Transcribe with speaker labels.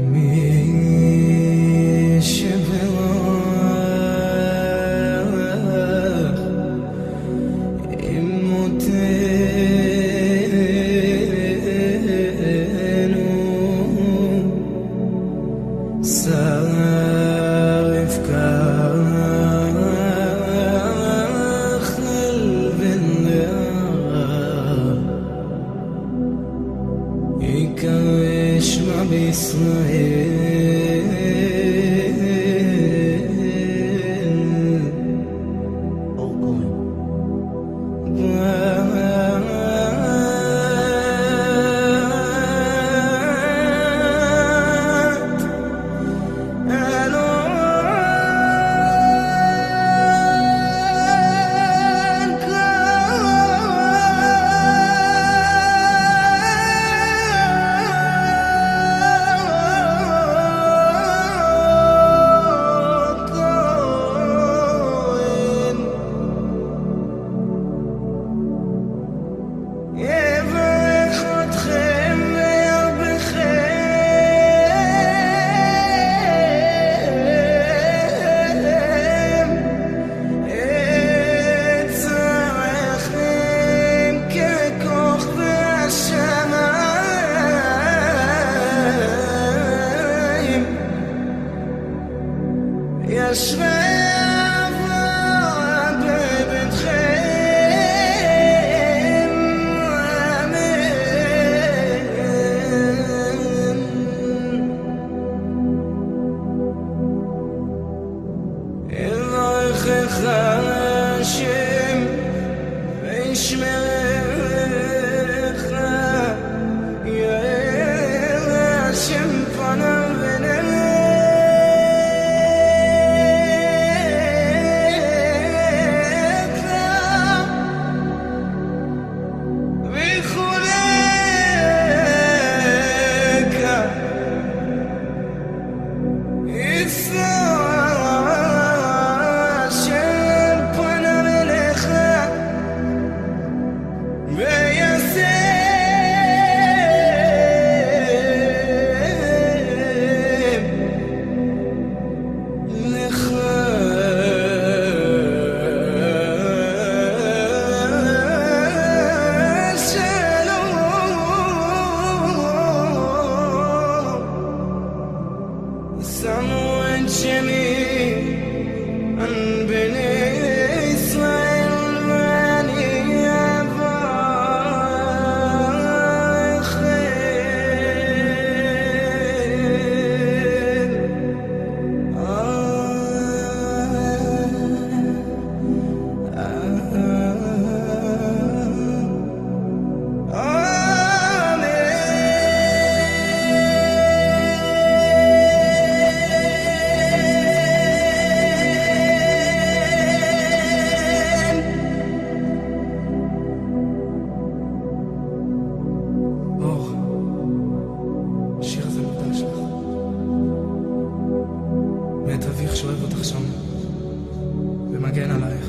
Speaker 1: me. Ikaveshma Bisrael Hashem, Veishmer. It's. من بني ואת אביך שאוהב אותך שם ומגן עלייך.